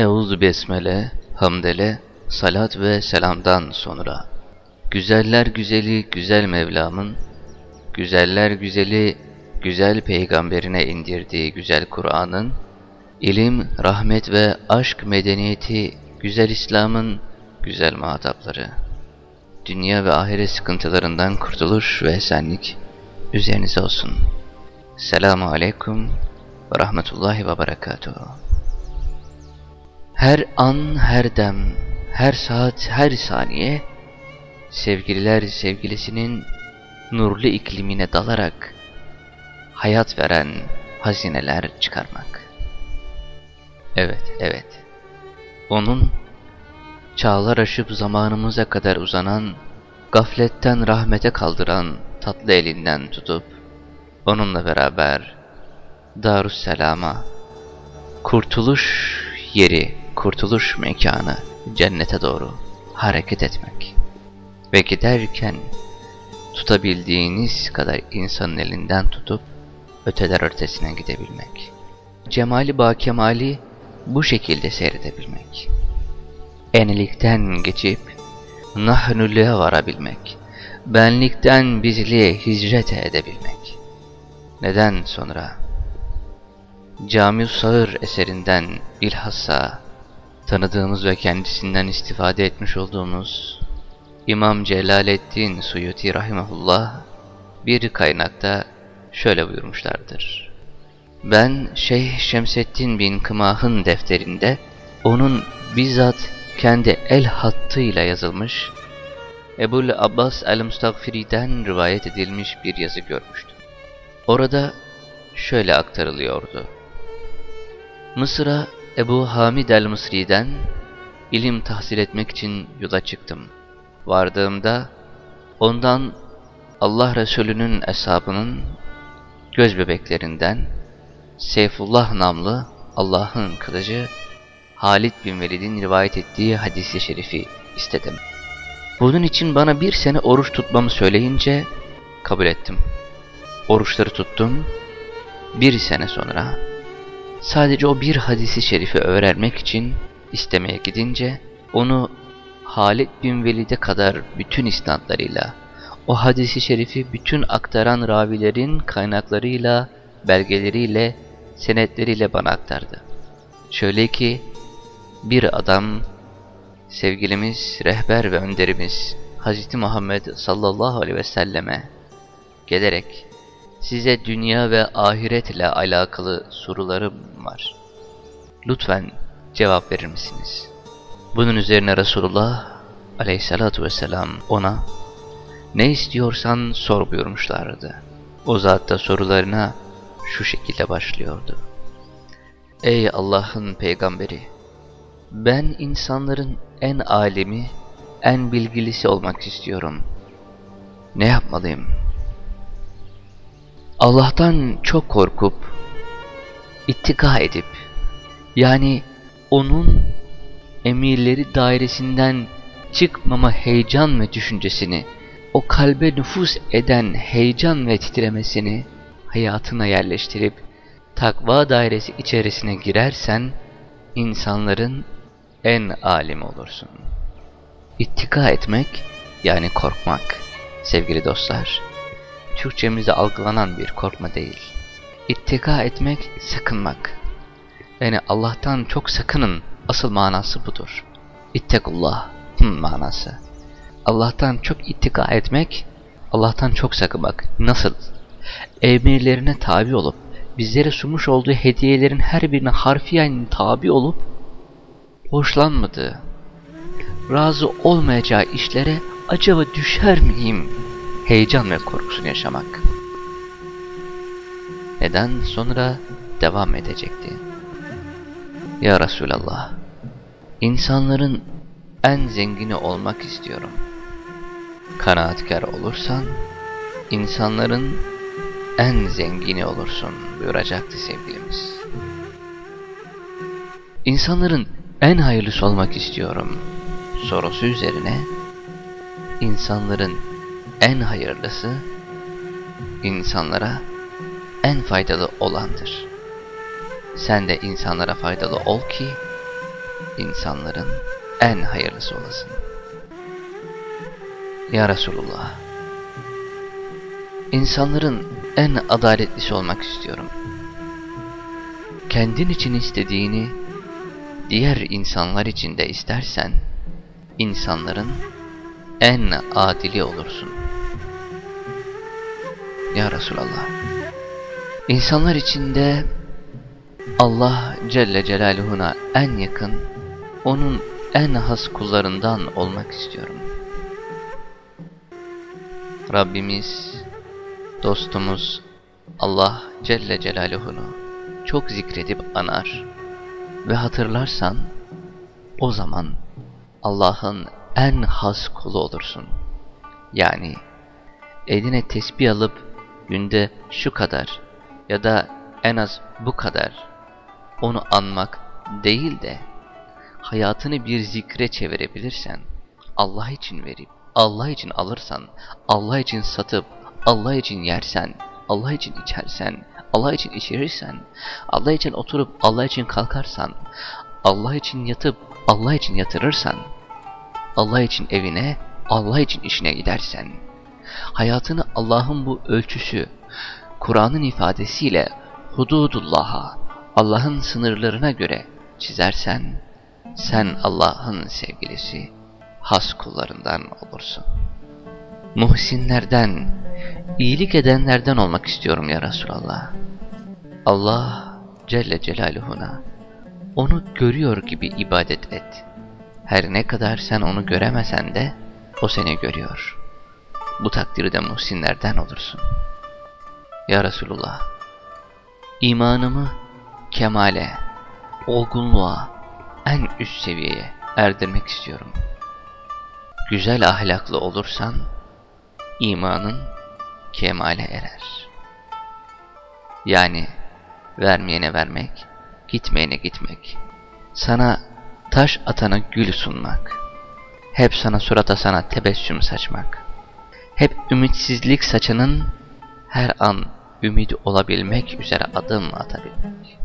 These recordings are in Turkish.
Euzu besmele, hamdele, salat ve selamdan sonra. Güzeller güzeli güzel Mevlam'ın, güzeller güzeli güzel peygamberine indirdiği güzel Kur'an'ın, ilim, rahmet ve aşk medeniyeti güzel İslam'ın güzel muhatapları. Dünya ve ahiret sıkıntılarından kurtuluş ve esenlik üzerinize olsun. Selamu Aleyküm ve Rahmetullahi ve Berekatuhu. Her an, her dem, her saat, her saniye sevgililer sevgilisinin nurlu iklimine dalarak hayat veren hazineler çıkarmak. Evet, evet. Onun çağlar aşıp zamanımıza kadar uzanan, gafletten rahmete kaldıran tatlı elinden tutup, onunla beraber Darüsselam'a, kurtuluş yeri, kurtuluş mekanı, cennete doğru hareket etmek. Ve giderken tutabildiğiniz kadar insanın elinden tutup öteler ötesine gidebilmek. Cemali ba kemali bu şekilde seyredebilmek. Enlikten geçip nahnülüğe varabilmek. Benlikten bizliğe hicret edebilmek. Neden sonra? Cami Sağır eserinden bilhassa tanıdığımız ve kendisinden istifade etmiş olduğumuz İmam Celaleddin Suyuti Rahimahullah bir kaynakta şöyle buyurmuşlardır. Ben Şeyh Şemseddin bin Kımah'ın defterinde onun bizzat kendi el hattıyla yazılmış Ebul Abbas el-Mustagfiri'den rivayet edilmiş bir yazı görmüştüm. Orada şöyle aktarılıyordu. Mısır'a Ebu Hamid el-Mısri'den ilim tahsil etmek için yola çıktım. Vardığımda ondan Allah Resulü'nün eshabının göz bebeklerinden Seyfullah namlı Allah'ın kılıcı Halid bin Velid'in rivayet ettiği hadisi şerifi istedim. Bunun için bana bir sene oruç tutmamı söyleyince kabul ettim. Oruçları tuttum. Bir sene sonra sadece o bir hadisi şerifi öğrenmek için istemeye gidince onu Halid bin Velid'e kadar bütün isnatlarıyla, o hadisi şerifi bütün aktaran ravilerin kaynaklarıyla, belgeleriyle, senetleriyle bana aktardı. Şöyle ki, bir adam, sevgilimiz, rehber ve önderimiz Hz. Muhammed sallallahu aleyhi ve selleme gelerek, size dünya ve ahiretle alakalı sorularım var. Lütfen cevap verir misiniz? Bunun üzerine Resulullah aleyhissalatu vesselam ona ne istiyorsan sor buyurmuşlardı. O zat da sorularına şu şekilde başlıyordu. Ey Allah'ın peygamberi! Ben insanların en alemi, en bilgilisi olmak istiyorum. Ne yapmalıyım? Allah'tan çok korkup, ittika edip, yani onun emirleri dairesinden çıkmama heyecan ve düşüncesini, o kalbe nüfus eden heyecan ve titremesini hayatına yerleştirip takva dairesi içerisine girersen insanların en alim olursun. İttika etmek yani korkmak sevgili dostlar. Türkçemizde algılanan bir korkma değil. İttika etmek sakınmak. Yani Allah'tan çok sakının asıl manası budur. İttekullah manası. Allah'tan çok ittika etmek, Allah'tan çok sakınmak. Nasıl? Emirlerine tabi olup, bizlere sunmuş olduğu hediyelerin her birine harfiyen tabi olup, hoşlanmadığı, razı olmayacağı işlere acaba düşer miyim? Heyecan ve korkusunu yaşamak. Neden sonra devam edecekti? Ya Resulallah, insanların en zengini olmak istiyorum. Kanaatkar olursan, insanların en zengini olursun buyuracaktı sevgilimiz. İnsanların en hayırlısı olmak istiyorum sorusu üzerine, insanların en hayırlısı, insanlara en faydalı olandır. Sen de insanlara faydalı ol ki, insanların en hayırlısı olasın. Ya Resulullah, insanların en adaletlisi olmak istiyorum. Kendin için istediğini diğer insanlar için de istersen, insanların en adili olursun. Ya Resulallah, insanlar içinde Allah Celle Celaluhu'na en yakın, onun en has kullarından olmak istiyorum. Rabbimiz, dostumuz Allah Celle Celaluhu'nu çok zikredip anar ve hatırlarsan o zaman Allah'ın en has kulu olursun. Yani eline tesbih alıp günde şu kadar ya da en az bu kadar onu anmak değil de hayatını bir zikre çevirebilirsen, Allah için verip, Allah için alırsan, Allah için satıp, Allah için yersen, Allah için içersen, Allah için içirirsen, Allah için oturup Allah için kalkarsan, Allah için yatıp Allah için yatırırsan, Allah için evine, Allah için işine gidersen, hayatını Allah'ın bu ölçüsü, Kur'an'ın ifadesiyle hududullah'a, Allah'ın sınırlarına göre çizersen, sen Allah'ın sevgilisi, has kullarından olursun. Muhsinlerden, iyilik edenlerden olmak istiyorum ya Resulallah. Allah Celle Celaluhu'na onu görüyor gibi ibadet et. Her ne kadar sen onu göremesen de o seni görüyor. Bu takdirde muhsinlerden olursun. Ya Resulullah, imanımı kemale, olgunluğa, en üst seviyeye erdirmek istiyorum. Güzel ahlaklı olursan, imanın kemale erer. Yani vermeyene vermek, gitmeyene gitmek, sana taş atana gül sunmak, hep sana surat asana tebessüm saçmak, hep ümitsizlik saçının her an ümit olabilmek üzere adım atabilmek.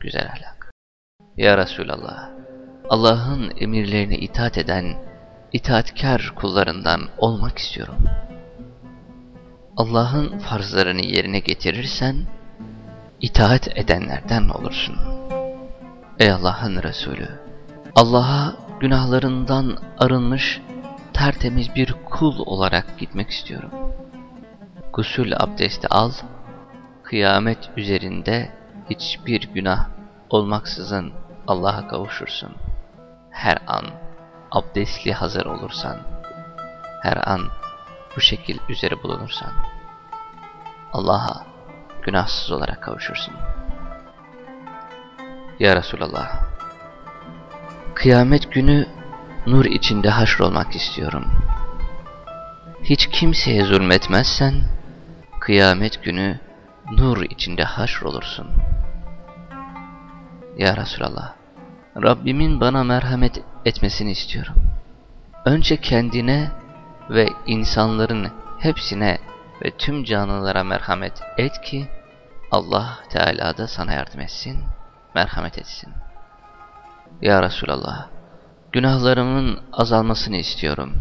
Güzel ahlak. Ya Resulallah, Allah'ın emirlerine itaat eden, itaatkar kullarından olmak istiyorum. Allah'ın farzlarını yerine getirirsen, itaat edenlerden olursun. Ey Allah'ın Resulü, Allah'a günahlarından arınmış, tertemiz bir kul olarak gitmek istiyorum. Gusül abdesti al, kıyamet üzerinde hiçbir günah olmaksızın Allah'a kavuşursun. Her an abdestli hazır olursan, her an bu şekil üzere bulunursan, Allah'a günahsız olarak kavuşursun. Ya Resulallah, kıyamet günü nur içinde haşrolmak istiyorum. Hiç kimseye zulmetmezsen, kıyamet günü nur içinde haşrolursun. Ya Resulallah, Rabbimin bana merhamet etmesini istiyorum. Önce kendine ve insanların hepsine ve tüm canlılara merhamet et ki Allah Teala da sana yardım etsin, merhamet etsin. Ya Resulallah, günahlarımın azalmasını istiyorum.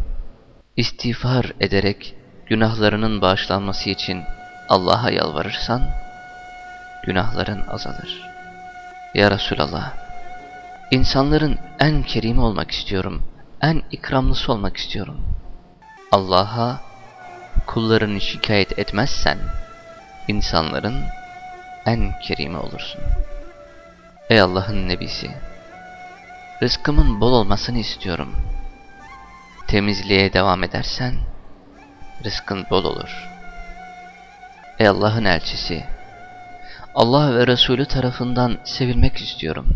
İstiğfar ederek günahlarının bağışlanması için Allah'a yalvarırsan, günahların azalır. Ya Resulallah, insanların en kerimi olmak istiyorum, en ikramlısı olmak istiyorum. Allah'a kullarını şikayet etmezsen, insanların en kerimi olursun. Ey Allah'ın Nebisi, rızkımın bol olmasını istiyorum. Temizliğe devam edersen, rızkın bol olur. Ey Allah'ın elçisi, Allah ve Resulü tarafından sevilmek istiyorum.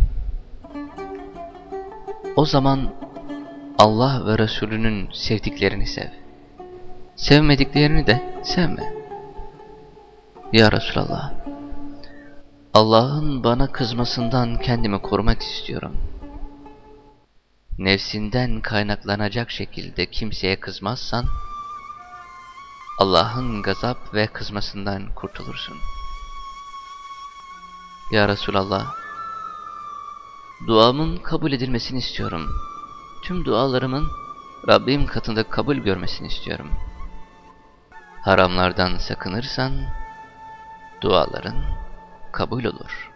O zaman Allah ve Resulünün sevdiklerini sev. Sevmediklerini de sevme. Ya Resulallah, Allah'ın bana kızmasından kendimi korumak istiyorum. Nefsinden kaynaklanacak şekilde kimseye kızmazsan, Allah'ın gazap ve kızmasından kurtulursun. Ya Resulallah, Duamın kabul edilmesini istiyorum. Tüm dualarımın Rabbim katında kabul görmesini istiyorum. Haramlardan sakınırsan duaların kabul olur.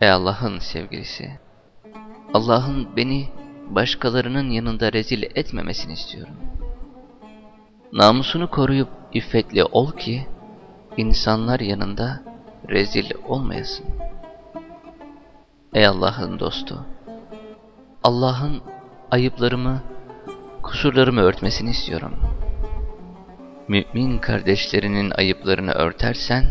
Ey Allah'ın sevgilisi, Allah'ın beni başkalarının yanında rezil etmemesini istiyorum. Namusunu koruyup iffetli ol ki, insanlar yanında rezil olmayasın. Ey Allah'ın dostu, Allah'ın ayıplarımı, kusurlarımı örtmesini istiyorum. Mümin kardeşlerinin ayıplarını örtersen,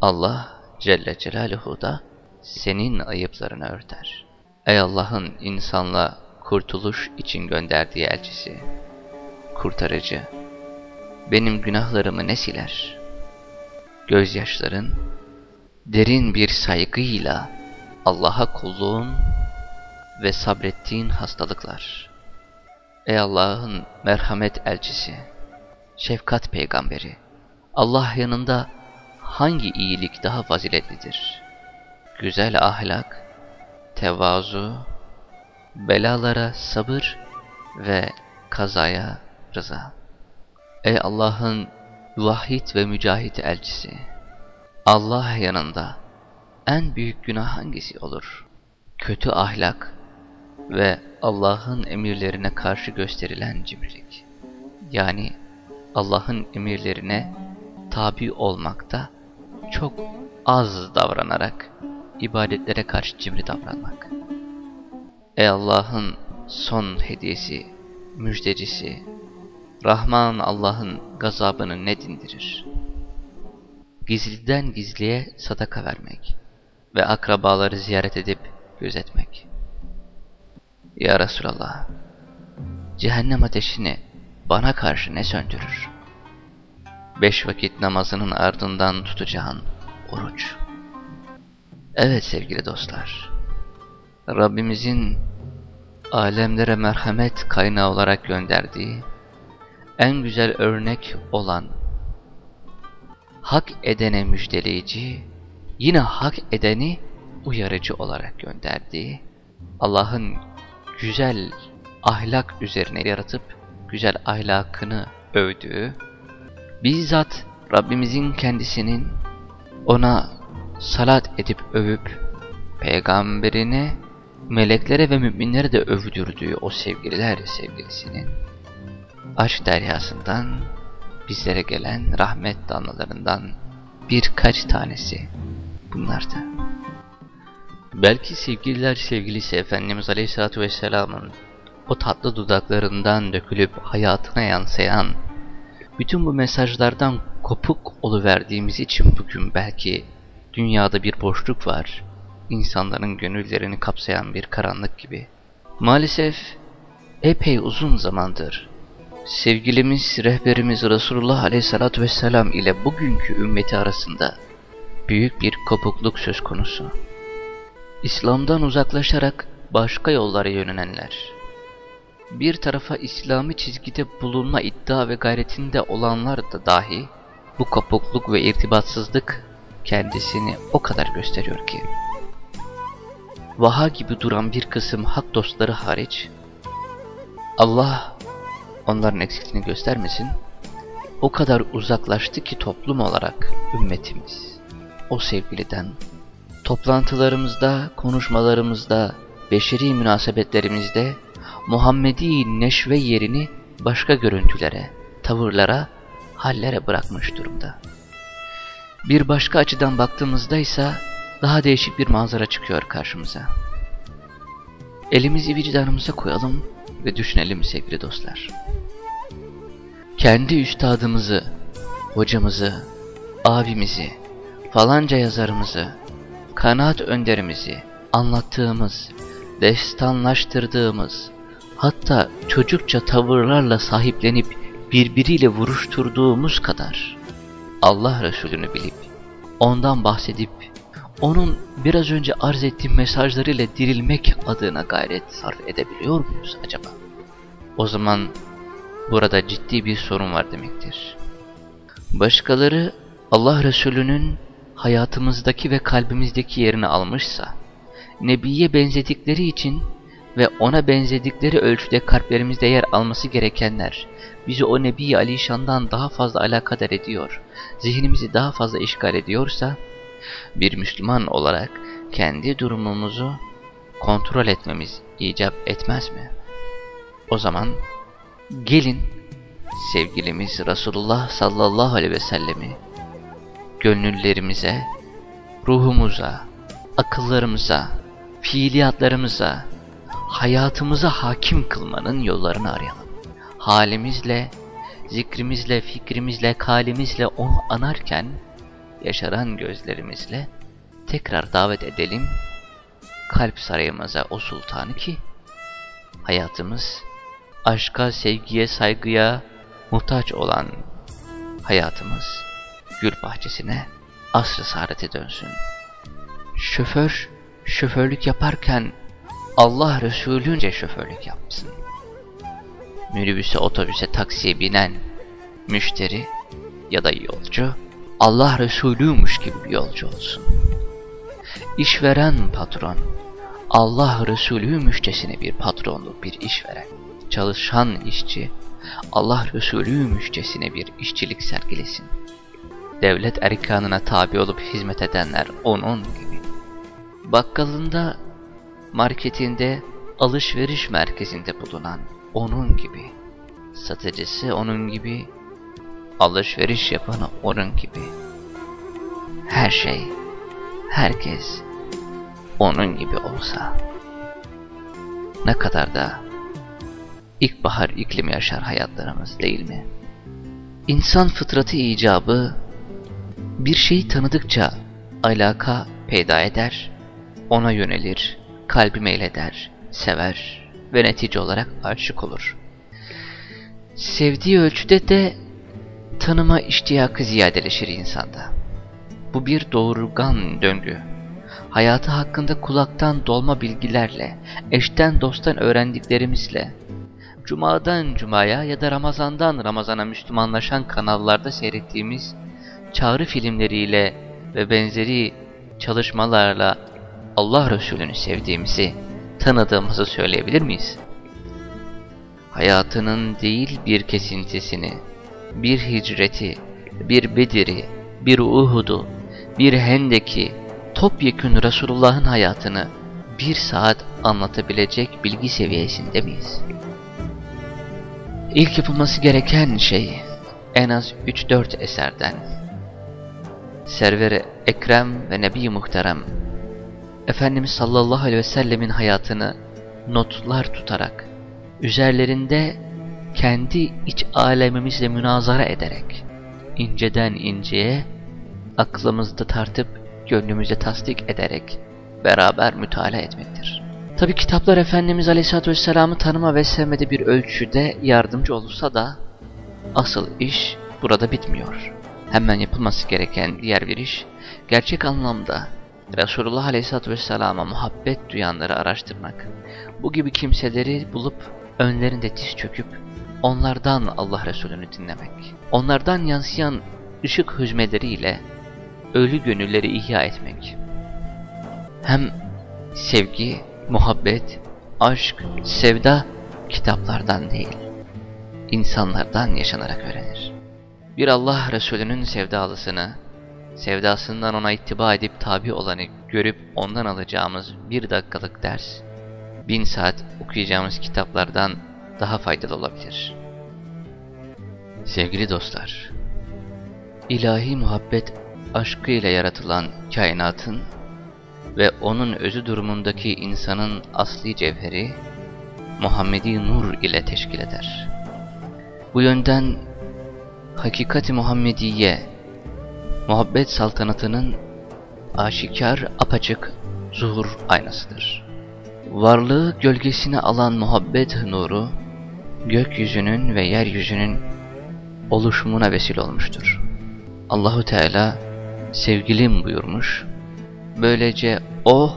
Allah Celle Celaluhu da senin ayıplarını örter. Ey Allah'ın insanla kurtuluş için gönderdiği elçisi, kurtarıcı, benim günahlarımı ne siler? Gözyaşların, derin bir saygıyla Allah'a kulluğun ve sabrettiğin hastalıklar. Ey Allah'ın merhamet elçisi, şefkat peygamberi, Allah yanında hangi iyilik daha faziletlidir? Güzel ahlak, tevazu, belalara sabır ve kazaya rıza. Ey Allah'ın vahid ve mücahit elçisi, Allah yanında en büyük günah hangisi olur? Kötü ahlak ve Allah'ın emirlerine karşı gösterilen cimrilik. Yani Allah'ın emirlerine tabi olmakta çok az davranarak ibadetlere karşı cimri davranmak. Ey Allah'ın son hediyesi, müjdecisi, Rahman Allah'ın gazabını ne dindirir? Gizliden gizliye sadaka vermek ve akrabaları ziyaret edip gözetmek. Ya Resulallah, cehennem ateşini bana karşı ne söndürür? Beş vakit namazının ardından tutacağın oruç. Evet sevgili dostlar, Rabbimizin alemlere merhamet kaynağı olarak gönderdiği en güzel örnek olan hak edene müjdeleyici, yine hak edeni uyarıcı olarak gönderdiği Allah'ın güzel ahlak üzerine yaratıp güzel ahlakını övdüğü, bizzat Rabbimizin kendisinin ona salat edip övüp peygamberine, meleklere ve müminlere de övdürdüğü o sevgililer sevgilisinin aşk deryasından bizlere gelen rahmet damlalarından birkaç tanesi bunlardı. Belki sevgililer sevgilisi Efendimiz Aleyhisselatü Vesselam'ın o tatlı dudaklarından dökülüp hayatına yansıyan bütün bu mesajlardan kopuk oluverdiğimiz için bugün belki dünyada bir boşluk var. insanların gönüllerini kapsayan bir karanlık gibi. Maalesef epey uzun zamandır sevgilimiz, rehberimiz Resulullah Aleyhisselatü Vesselam ile bugünkü ümmeti arasında büyük bir kopukluk söz konusu. İslam'dan uzaklaşarak başka yollara yönelenler, bir tarafa İslami çizgide bulunma iddia ve gayretinde olanlar da dahi bu kopukluk ve irtibatsızlık kendisini o kadar gösteriyor ki. Vaha gibi duran bir kısım hak dostları hariç, Allah onların eksikliğini göstermesin, o kadar uzaklaştı ki toplum olarak ümmetimiz, o sevgiliden, toplantılarımızda, konuşmalarımızda, beşeri münasebetlerimizde, Muhammedi neşve yerini başka görüntülere, tavırlara, hallere bırakmış durumda. Bir başka açıdan baktığımızda ise daha değişik bir manzara çıkıyor karşımıza. Elimizi vicdanımıza koyalım ve düşünelim sevgili dostlar. Kendi üstadımızı, hocamızı, abimizi, falanca yazarımızı, kanaat önderimizi anlattığımız, destanlaştırdığımız, hatta çocukça tavırlarla sahiplenip birbiriyle vuruşturduğumuz kadar Allah Resulü'nü bilip, ondan bahsedip, onun biraz önce arz ettiğim mesajlarıyla dirilmek adına gayret sarf edebiliyor muyuz acaba? O zaman burada ciddi bir sorun var demektir. Başkaları Allah Resulü'nün hayatımızdaki ve kalbimizdeki yerini almışsa, Nebiye benzedikleri için ve ona benzedikleri ölçüde kalplerimizde yer alması gerekenler bizi o Nebi Alişan'dan daha fazla alakadar ediyor, zihnimizi daha fazla işgal ediyorsa, bir Müslüman olarak kendi durumumuzu kontrol etmemiz icap etmez mi? O zaman gelin sevgilimiz Resulullah sallallahu aleyhi ve sellemi gönüllerimize, ruhumuza, akıllarımıza, fiiliyatlarımıza, hayatımıza hakim kılmanın yollarını arayalım. Halimizle, zikrimizle, fikrimizle, kalimizle onu anarken, yaşaran gözlerimizle tekrar davet edelim kalp sarayımıza o sultanı ki, hayatımız aşka, sevgiye, saygıya muhtaç olan hayatımız gül bahçesine asr-ı saadete dönsün. Şoför, şoförlük yaparken Allah Resulünce şoförlük yapsın. Minibüse, otobüse, taksiye binen müşteri ya da yolcu Allah Resulüymüş gibi bir yolcu olsun. İşveren patron Allah Resulüymüşçesine bir patronluk, bir işveren. Çalışan işçi Allah Resulüymüşçesine bir işçilik sergilesin. Devlet erkanına tabi olup hizmet edenler onun gibi. Bakkalında marketinde, alışveriş merkezinde bulunan onun gibi, satıcısı onun gibi, alışveriş yapanı onun gibi. Her şey, herkes onun gibi olsa ne kadar da ilkbahar iklimi yaşar hayatlarımız değil mi? İnsan fıtratı icabı bir şeyi tanıdıkça alaka peyda eder, ona yönelir, kalbi meyleder, sever ve netice olarak aşık olur. Sevdiği ölçüde de tanıma iştiyakı ziyadeleşir insanda. Bu bir doğurgan döngü. Hayatı hakkında kulaktan dolma bilgilerle, eşten dosttan öğrendiklerimizle, Cuma'dan Cuma'ya ya da Ramazan'dan Ramazan'a Müslümanlaşan kanallarda seyrettiğimiz çağrı filmleriyle ve benzeri çalışmalarla Allah Resulü'nü sevdiğimizi, tanıdığımızı söyleyebilir miyiz? Hayatının değil bir kesintisini, bir hicreti, bir Bedir'i, bir Uhud'u, bir Hendek'i, topyekün Resulullah'ın hayatını bir saat anlatabilecek bilgi seviyesinde miyiz? İlk yapılması gereken şey en az 3-4 eserden Server-i Ekrem ve Nebi-i Muhterem Efendimiz sallallahu aleyhi ve sellemin hayatını notlar tutarak üzerlerinde kendi iç alemimizle münazara ederek inceden inceye aklımızda tartıp gönlümüzde tasdik ederek beraber mütalaa etmektir. Tabi kitaplar Efendimiz Aleyhisselatü Vesselam'ı tanıma ve sevmede bir ölçüde yardımcı olursa da asıl iş burada bitmiyor. Hemen yapılması gereken diğer bir iş, gerçek anlamda Resulullah Aleyhisselatü Vesselam'a muhabbet duyanları araştırmak. Bu gibi kimseleri bulup önlerinde diz çöküp onlardan Allah Resulü'nü dinlemek. Onlardan yansıyan ışık hüzmeleriyle ölü gönülleri ihya etmek. Hem sevgi, muhabbet, aşk, sevda kitaplardan değil, insanlardan yaşanarak öğrenir. Bir Allah Resulü'nün sevdalısını, sevdasından ona ittiba edip tabi olanı görüp ondan alacağımız bir dakikalık ders, bin saat okuyacağımız kitaplardan daha faydalı olabilir. Sevgili dostlar, ilahi muhabbet aşkıyla yaratılan kainatın ve onun özü durumundaki insanın asli cevheri, Muhammedi nur ile teşkil eder. Bu yönden hakikati Muhammediye, muhabbet saltanatının aşikar apaçık zuhur aynasıdır. Varlığı gölgesine alan muhabbet nuru, gökyüzünün ve yeryüzünün oluşumuna vesile olmuştur. Allahu Teala sevgilim buyurmuş, böylece O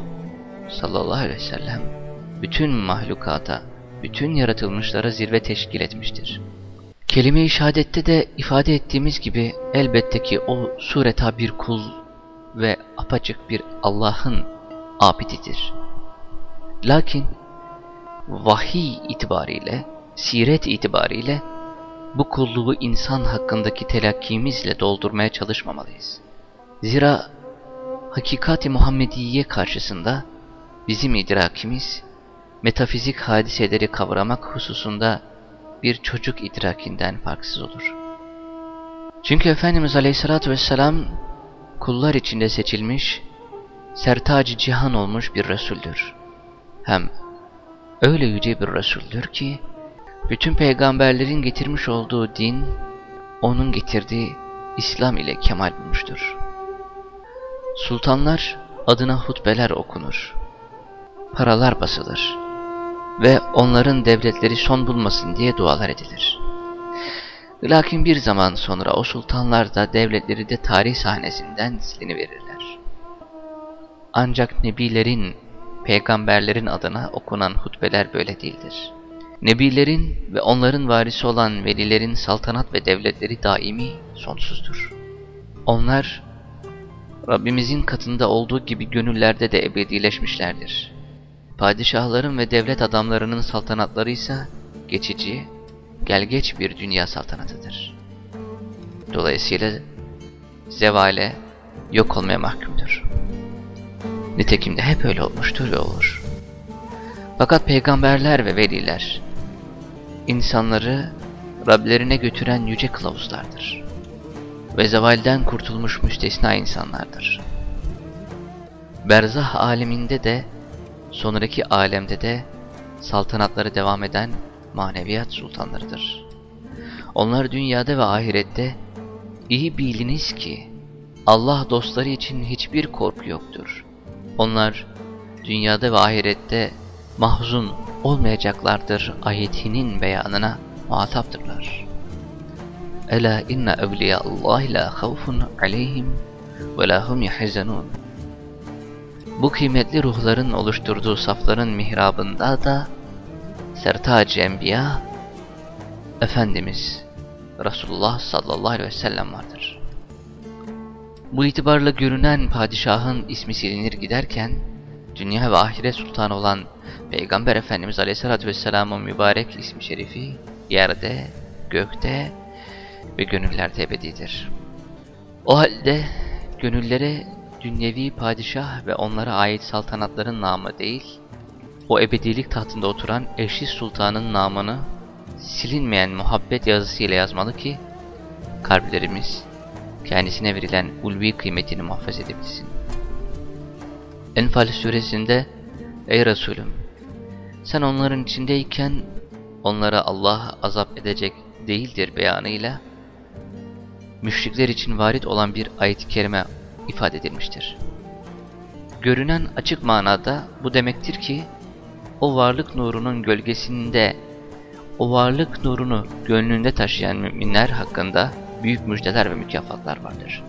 sallallahu aleyhi ve sellem bütün mahlukata, bütün yaratılmışlara zirve teşkil etmiştir. Kelime-i şehadette de ifade ettiğimiz gibi elbette ki o sureta bir kul ve apaçık bir Allah'ın abididir. Lakin vahiy itibariyle, siret itibariyle bu kulluğu insan hakkındaki telakkimizle doldurmaya çalışmamalıyız. Zira hakikati Muhammediye karşısında bizim idrakimiz metafizik hadiseleri kavramak hususunda bir çocuk idrakinden farksız olur. Çünkü Efendimiz Aleyhisselatü Vesselam kullar içinde seçilmiş, sertacı cihan olmuş bir Resuldür. Hem öyle yüce bir Resuldür ki, bütün peygamberlerin getirmiş olduğu din, onun getirdiği İslam ile kemal bulmuştur. Sultanlar adına hutbeler okunur, paralar basılır ve onların devletleri son bulmasın diye dualar edilir. Lakin bir zaman sonra o sultanlar da devletleri de tarih sahnesinden verirler. Ancak nebilerin, peygamberlerin adına okunan hutbeler böyle değildir. Nebilerin ve onların varisi olan velilerin saltanat ve devletleri daimi sonsuzdur. Onlar Rabbimizin katında olduğu gibi gönüllerde de ebedileşmişlerdir. Padişahların ve devlet adamlarının saltanatları ise geçici, gelgeç bir dünya saltanatıdır. Dolayısıyla zevale, yok olmaya mahkumdur. Nitekim de hep öyle olmuştur ve olur. Fakat peygamberler ve veliler, insanları Rablerine götüren yüce kılavuzlardır. Ve zevalden kurtulmuş müstesna insanlardır. Berzah aleminde de, sonraki alemde de saltanatları devam eden maneviyat sultanlarıdır. Onlar dünyada ve ahirette iyi biliniz ki Allah dostları için hiçbir korku yoktur. Onlar dünyada ve ahirette mahzun olmayacaklardır ayetinin beyanına muhataptırlar. Ela inna evliya Allah la havfun aleyhim ve la hum yahzanun. Bu kıymetli ruhların oluşturduğu safların mihrabında da Sertac Enbiya Efendimiz Resulullah sallallahu aleyhi ve sellem vardır. Bu itibarla görünen padişahın ismi silinir giderken, dünya ve ahiret sultanı olan Peygamber Efendimiz aleyhissalatü vesselamın mübarek ismi şerifi, yerde, gökte ve gönüllerde ebedidir. O halde gönüllere dünyevi padişah ve onlara ait saltanatların namı değil, o ebedilik tahtında oturan eşi sultanın namını silinmeyen muhabbet yazısıyla yazmalı ki kalplerimiz kendisine verilen ulvi kıymetini muhafaza edebilsin. Enfal suresinde Ey Resulüm sen onların içindeyken onlara Allah azap edecek değildir beyanıyla müşrikler için varit olan bir ayet-i kerime ifade edilmiştir. Görünen açık manada bu demektir ki o varlık nurunun gölgesinde, o varlık nurunu gönlünde taşıyan müminler hakkında büyük müjdeler ve mükafatlar vardır.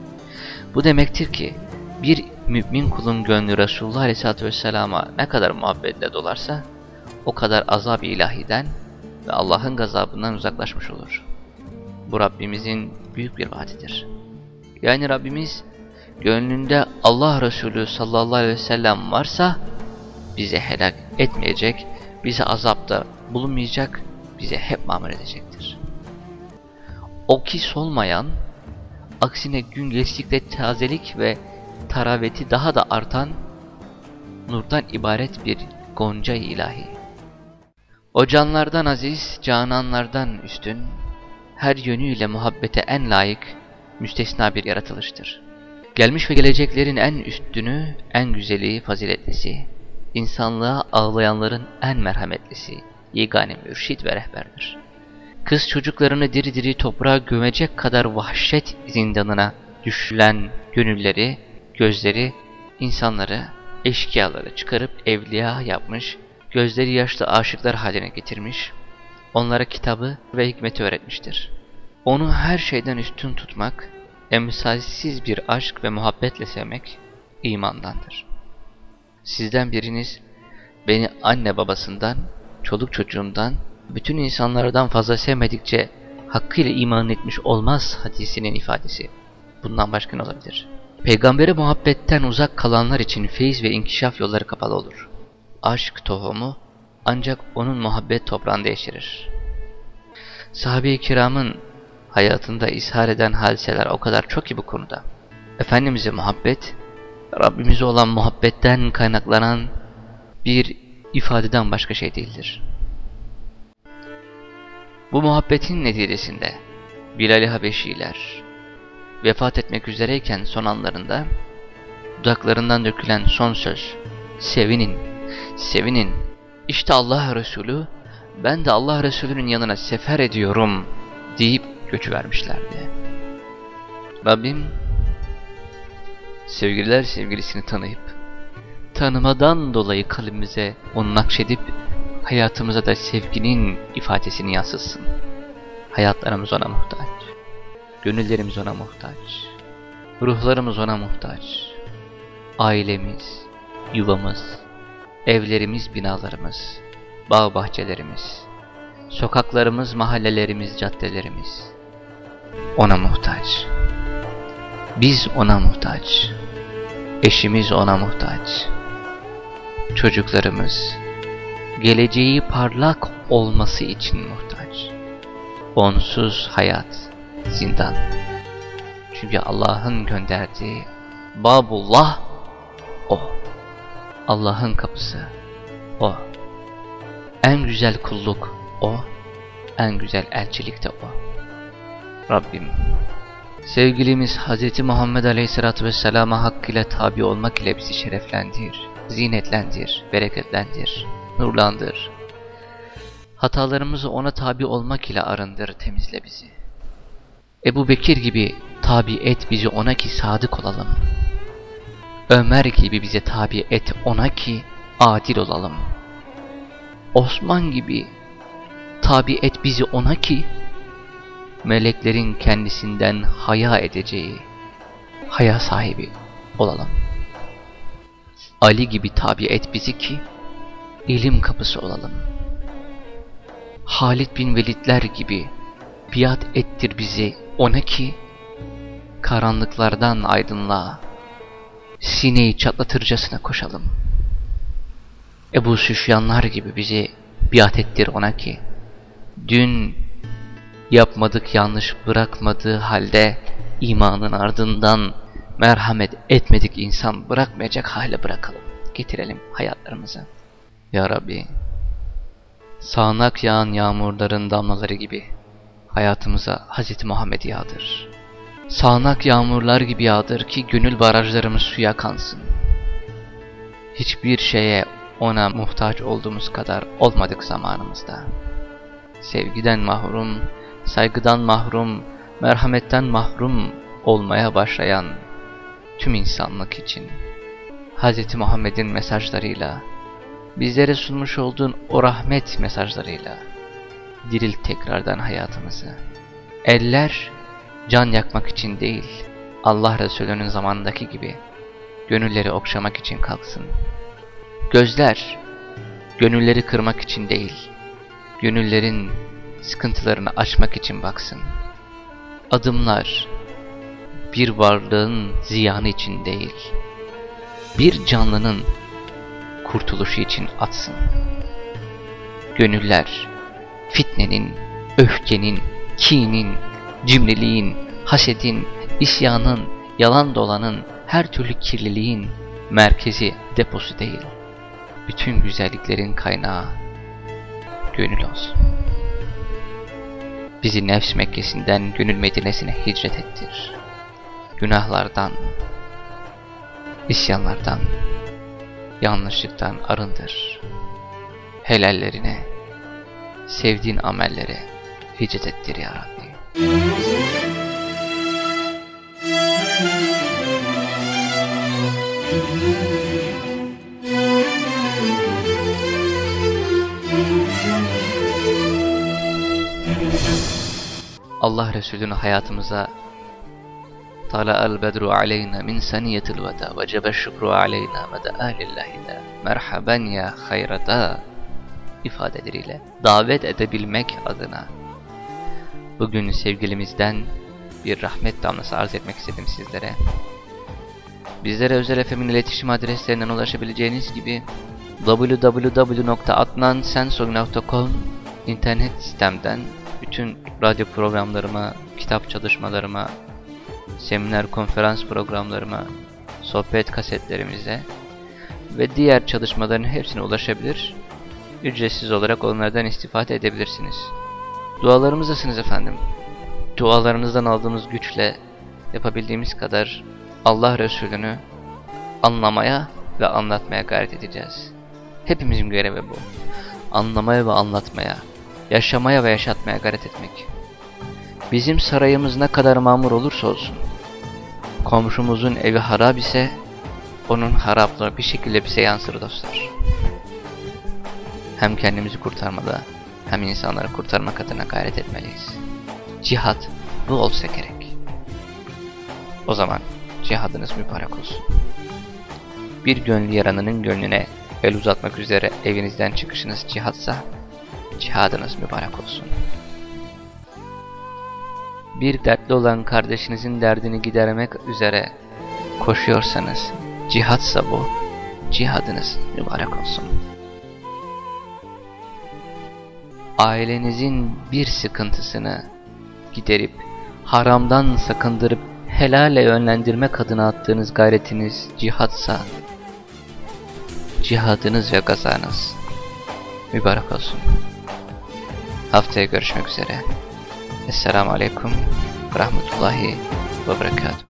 Bu demektir ki bir mümin kulun gönlü Resulullah Aleyhisselatü Vesselam'a ne kadar muhabbetle dolarsa o kadar azab-ı ilahiden ve Allah'ın gazabından uzaklaşmış olur. Bu Rabbimizin büyük bir vaadidir. Yani Rabbimiz gönlünde Allah Resulü sallallahu aleyhi ve sellem varsa bize helak etmeyecek, bize azapta bulunmayacak, bize hep mamur edecektir. O ki solmayan, aksine gün geçtikçe tazelik ve taraveti daha da artan, nurdan ibaret bir gonca ilahi. O canlardan aziz, cananlardan üstün, her yönüyle muhabbete en layık, müstesna bir yaratılıştır. Gelmiş ve geleceklerin en üstünü, en güzeli, faziletlisi, insanlığa ağlayanların en merhametlisi, yegane mürşit ve rehberdir. Kız çocuklarını diri diri toprağa gömecek kadar vahşet zindanına düşülen gönülleri, gözleri, insanları, eşkıyaları çıkarıp evliya yapmış, gözleri yaşlı aşıklar haline getirmiş, onlara kitabı ve hikmeti öğretmiştir. Onu her şeyden üstün tutmak, emsalsiz bir aşk ve muhabbetle sevmek imandandır. Sizden biriniz beni anne babasından, çoluk çocuğumdan, bütün insanlardan fazla sevmedikçe hakkıyla iman etmiş olmaz hadisinin ifadesi. Bundan başka ne olabilir? Peygamberi muhabbetten uzak kalanlar için feyiz ve inkişaf yolları kapalı olur. aşk tohumu ancak onun muhabbet toprağında yeşerir. Sahabe-i kiramın hayatında ishar eden hadiseler o kadar çok ki bu konuda. Efendimiz'e muhabbet, Rabbimize olan muhabbetten kaynaklanan bir ifadeden başka şey değildir. Bu muhabbetin neticesinde Bilal-i Habeşiler vefat etmek üzereyken son anlarında dudaklarından dökülen son söz sevinin, sevinin işte Allah Resulü ben de Allah Resulü'nün yanına sefer ediyorum deyip göçü vermişlerdi. Rabbim sevgililer sevgilisini tanıyıp tanımadan dolayı kalbimize onu nakşedip hayatımıza da sevginin ifadesini yansıtsın. Hayatlarımız ona muhtaç. Gönüllerimiz ona muhtaç. Ruhlarımız ona muhtaç. Ailemiz, yuvamız, evlerimiz, binalarımız, bağ bahçelerimiz, sokaklarımız, mahallelerimiz, caddelerimiz ona muhtaç. Biz ona muhtaç. Eşimiz ona muhtaç. Çocuklarımız, geleceği parlak olması için muhtaç. Onsuz hayat, zindan. Çünkü Allah'ın gönderdiği Babullah o. Allah'ın kapısı o. En güzel kulluk o. En güzel elçilik de o. Rabbim sevgilimiz Hz. Muhammed Aleyhisselatü Vesselam'a hakkıyla tabi olmak ile bizi şereflendir, zinetlendir, bereketlendir, nurlandır. Hatalarımızı ona tabi olmak ile arındır, temizle bizi. Ebu Bekir gibi tabi et bizi ona ki sadık olalım. Ömer gibi bize tabi et ona ki adil olalım. Osman gibi tabi et bizi ona ki meleklerin kendisinden haya edeceği haya sahibi olalım. Ali gibi tabi et bizi ki ilim kapısı olalım. Halid bin Velidler gibi biat ettir bizi ona ki karanlıklardan aydınlığa sineyi çatlatırcasına koşalım. Ebu Süfyanlar gibi bizi biat ettir ona ki dün yapmadık yanlış bırakmadığı halde imanın ardından merhamet etmedik insan bırakmayacak hale bırakalım. Getirelim hayatlarımıza. Ya Rabbi, sağanak yağan yağmurların damlaları gibi hayatımıza Hz. Muhammed yağdır. Sağanak yağmurlar gibi yağdır ki gönül barajlarımız suya kansın. Hiçbir şeye ona muhtaç olduğumuz kadar olmadık zamanımızda. Sevgiden mahrum, saygıdan mahrum, merhametten mahrum olmaya başlayan tüm insanlık için Hz. Muhammed'in mesajlarıyla, bizlere sunmuş olduğun o rahmet mesajlarıyla diril tekrardan hayatımızı. Eller can yakmak için değil, Allah Resulü'nün zamanındaki gibi gönülleri okşamak için kalksın. Gözler gönülleri kırmak için değil, gönüllerin sıkıntılarını açmak için baksın. Adımlar bir varlığın ziyanı için değil, bir canlının kurtuluşu için atsın. Gönüller fitnenin, öfkenin, kinin, cimriliğin, hasedin, isyanın, yalan dolanın, her türlü kirliliğin merkezi, deposu değil. Bütün güzelliklerin kaynağı gönül olsun. Bizi nefs Mekkesi'nden gönül Medine'sine hicret ettir. Günahlardan, isyanlardan, yanlışlıktan arındır. Helallerine, sevdiğin amellere hicret ettir ya Rabbi. Allah Resulü'nü hayatımıza Tala el bedru aleyna min saniyetil veda ve cebe şükru aleyna ve de lillahi merhaben ya hayrata ifadeleriyle davet edebilmek adına bugün sevgilimizden bir rahmet damlası arz etmek istedim sizlere. Bizlere özel efemin iletişim adreslerinden ulaşabileceğiniz gibi www.adnansensog.com internet sistemden bütün radyo programlarıma, kitap çalışmalarıma, seminer konferans programlarıma, sohbet kasetlerimize ve diğer çalışmaların hepsine ulaşabilir, ücretsiz olarak onlardan istifade edebilirsiniz. Dualarımızdasınız efendim. Dualarınızdan aldığımız güçle yapabildiğimiz kadar Allah Resulü'nü anlamaya ve anlatmaya gayret edeceğiz. Hepimizin görevi bu. Anlamaya ve anlatmaya, yaşamaya ve yaşatmaya gayret etmek. Bizim sarayımız ne kadar mamur olursa olsun, komşumuzun evi harap ise, onun haraplığı bir şekilde bize yansır dostlar. Hem kendimizi kurtarmada, hem insanları kurtarmak adına gayret etmeliyiz. Cihat bu olsa gerek. O zaman cihadınız mübarek olsun. Bir gönlü yaranının gönlüne el uzatmak üzere evinizden çıkışınız cihatsa, cihadınız mübarek olsun. Bir dertli olan kardeşinizin derdini gidermek üzere koşuyorsanız, cihatsa bu, cihadınız mübarek olsun. Ailenizin bir sıkıntısını giderip, haramdan sakındırıp helale yönlendirmek adına attığınız gayretiniz cihatsa, cihadınız ve gazanız mübarek olsun. Haftaya görüşmek üzere. Esselamu Aleyküm Rahmetullahi ve Berekatuhu.